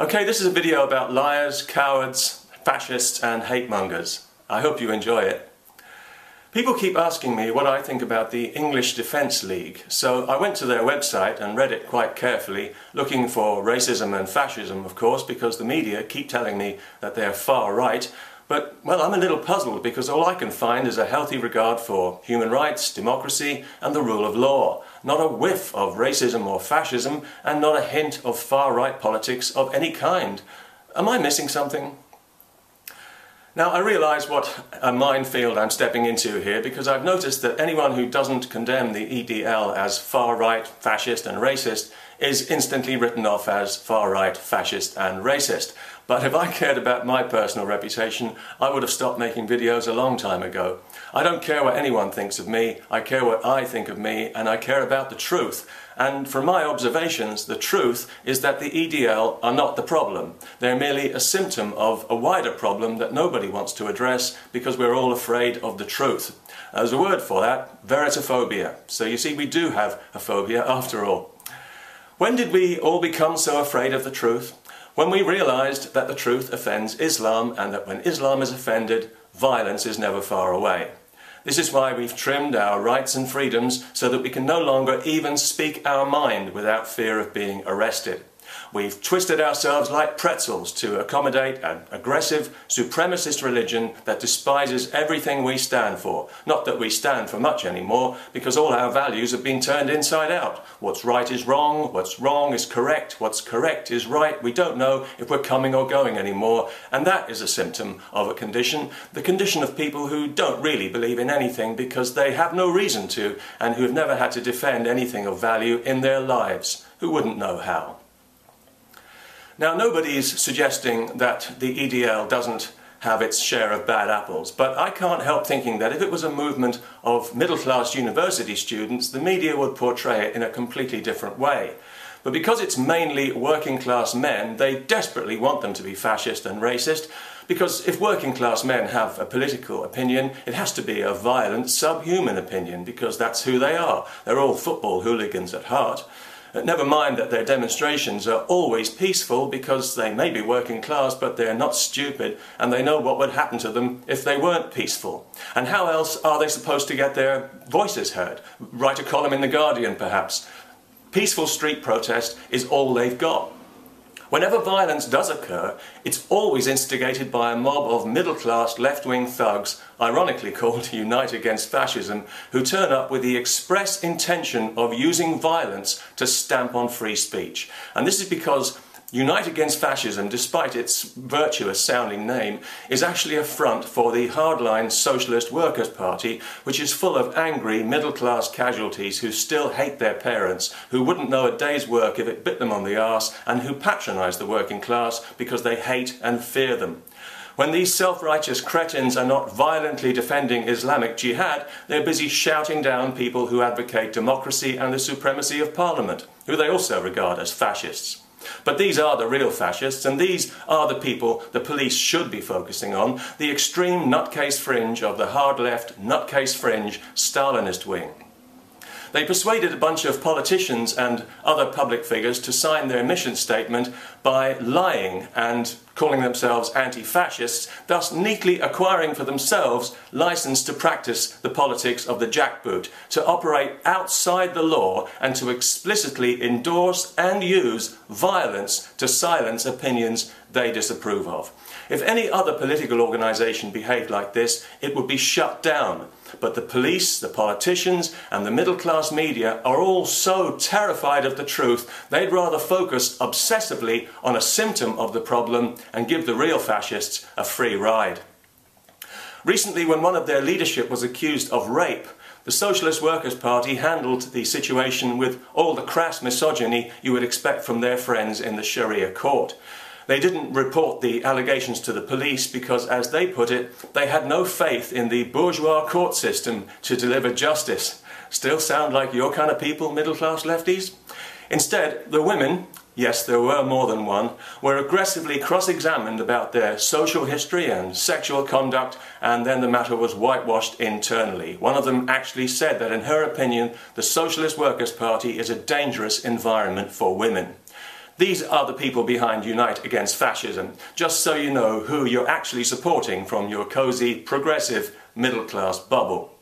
Okay, this is a video about liars, cowards, fascists and hate mongers. I hope you enjoy it. People keep asking me what I think about the English Defence League, so I went to their website and read it quite carefully, looking for racism and fascism, of course, because the media keep telling me that they're far right, but, well, I'm a little puzzled because all I can find is a healthy regard for human rights, democracy, and the rule of law. Not a whiff of racism or fascism, and not a hint of far right politics of any kind. Am I missing something? Now, I realise what a minefield I'm stepping into here because I've noticed that anyone who doesn't condemn the EDL as far right, fascist, and racist is instantly written off as far right, fascist, and racist. But if I cared about my personal reputation, I would have stopped making videos a long time ago. I don't care what anyone thinks of me, I care what I think of me, and I care about the truth. And from my observations, the truth is that the EDL are not the problem. They're merely a symptom of a wider problem that nobody wants to address because we're all afraid of the truth. There's a word for that, veritophobia. So you see, we do have a phobia after all. When did we all become so afraid of the truth? When we realized that the truth offends Islam and that when Islam is offended, violence is never far away. This is why we've trimmed our rights and freedoms so that we can no longer even speak our mind without fear of being arrested. We've twisted ourselves like pretzels to accommodate an aggressive, supremacist religion that despises everything we stand for. Not that we stand for much anymore, because all our values have been turned inside out. What's right is wrong, what's wrong is correct, what's correct is right. We don't know if we're coming or going anymore, and that is a symptom of a condition, the condition of people who don't really believe in anything because they have no reason to, and who have never had to defend anything of value in their lives. Who wouldn't know how? Now, nobody's suggesting that the EDL doesn't have its share of bad apples, but I can't help thinking that if it was a movement of middle-class university students, the media would portray it in a completely different way. But because it's mainly working class men, they desperately want them to be fascist and racist, because if working class men have a political opinion, it has to be a violent, subhuman opinion, because that's who they are. They're all football hooligans at heart. Never mind that their demonstrations are always peaceful because they may be working class but they're not stupid and they know what would happen to them if they weren't peaceful. And how else are they supposed to get their voices heard? Write a column in The Guardian perhaps. Peaceful street protest is all they've got. Whenever violence does occur, it's always instigated by a mob of middle-class left-wing thugs, ironically called Unite Against Fascism, who turn up with the express intention of using violence to stamp on free speech. And this is because Unite Against Fascism, despite its virtuous sounding name, is actually a front for the hardline Socialist Workers' Party, which is full of angry middle class casualties who still hate their parents, who wouldn't know a day's work if it bit them on the arse, and who patronise the working class because they hate and fear them. When these self-righteous cretins are not violently defending Islamic jihad, they're busy shouting down people who advocate democracy and the supremacy of parliament, who they also regard as fascists. But these are the real fascists, and these are the people the police should be focusing on, the extreme nutcase fringe of the hard left, nutcase fringe, Stalinist wing. They persuaded a bunch of politicians and other public figures to sign their mission statement by lying and calling themselves anti-fascists, thus neatly acquiring for themselves license to practice the politics of the jackboot, to operate outside the law and to explicitly endorse and use violence to silence opinions they disapprove of. If any other political organisation behaved like this, it would be shut down. But the police, the politicians, and the middle class media are all so terrified of the truth, they'd rather focus obsessively on a symptom of the problem and give the real fascists a free ride. Recently, when one of their leadership was accused of rape, the Socialist Workers' Party handled the situation with all the crass misogyny you would expect from their friends in the Sharia court. They didn't report the allegations to the police because, as they put it, they had no faith in the bourgeois court system to deliver justice. Still sound like your kind of people, middle class lefties? Instead, the women, yes, there were more than one, were aggressively cross examined about their social history and sexual conduct, and then the matter was whitewashed internally. One of them actually said that, in her opinion, the Socialist Workers' Party is a dangerous environment for women. These are the people behind Unite Against Fascism, just so you know who you're actually supporting from your cosy, progressive, middle-class bubble.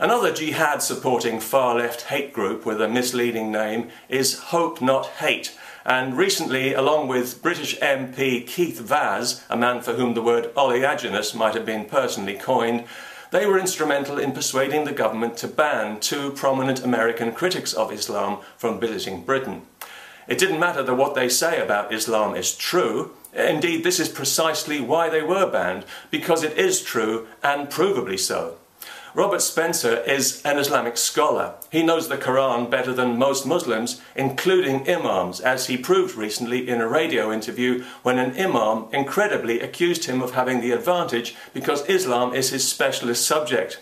Another jihad supporting far left hate group with a misleading name is Hope Not Hate. And recently, along with British MP Keith Vaz, a man for whom the word oleaginous might have been personally coined, they were instrumental in persuading the government to ban two prominent American critics of Islam from visiting Britain. It didn't matter that what they say about Islam is true. Indeed, this is precisely why they were banned, because it is true and provably so. Robert Spencer is an Islamic scholar. He knows the Quran better than most Muslims, including imams, as he proved recently in a radio interview when an imam incredibly accused him of having the advantage because Islam is his specialist subject.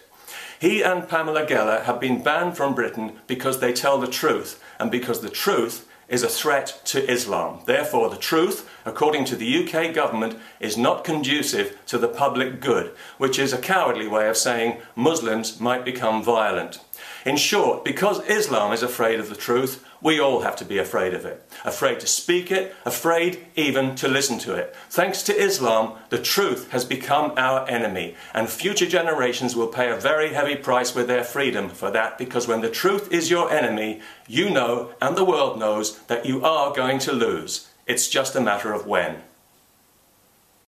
He and Pamela Geller have been banned from Britain because they tell the truth, and because the truth is a threat to Islam. Therefore, the truth, according to the UK government, is not conducive to the public good, which is a cowardly way of saying Muslims might become violent. In short, because Islam is afraid of the truth, we all have to be afraid of it. Afraid to speak it, afraid even to listen to it. Thanks to Islam, the truth has become our enemy, and future generations will pay a very heavy price with their freedom for that, because when the truth is your enemy, you know, and the world knows, that you are going to lose. It's just a matter of when.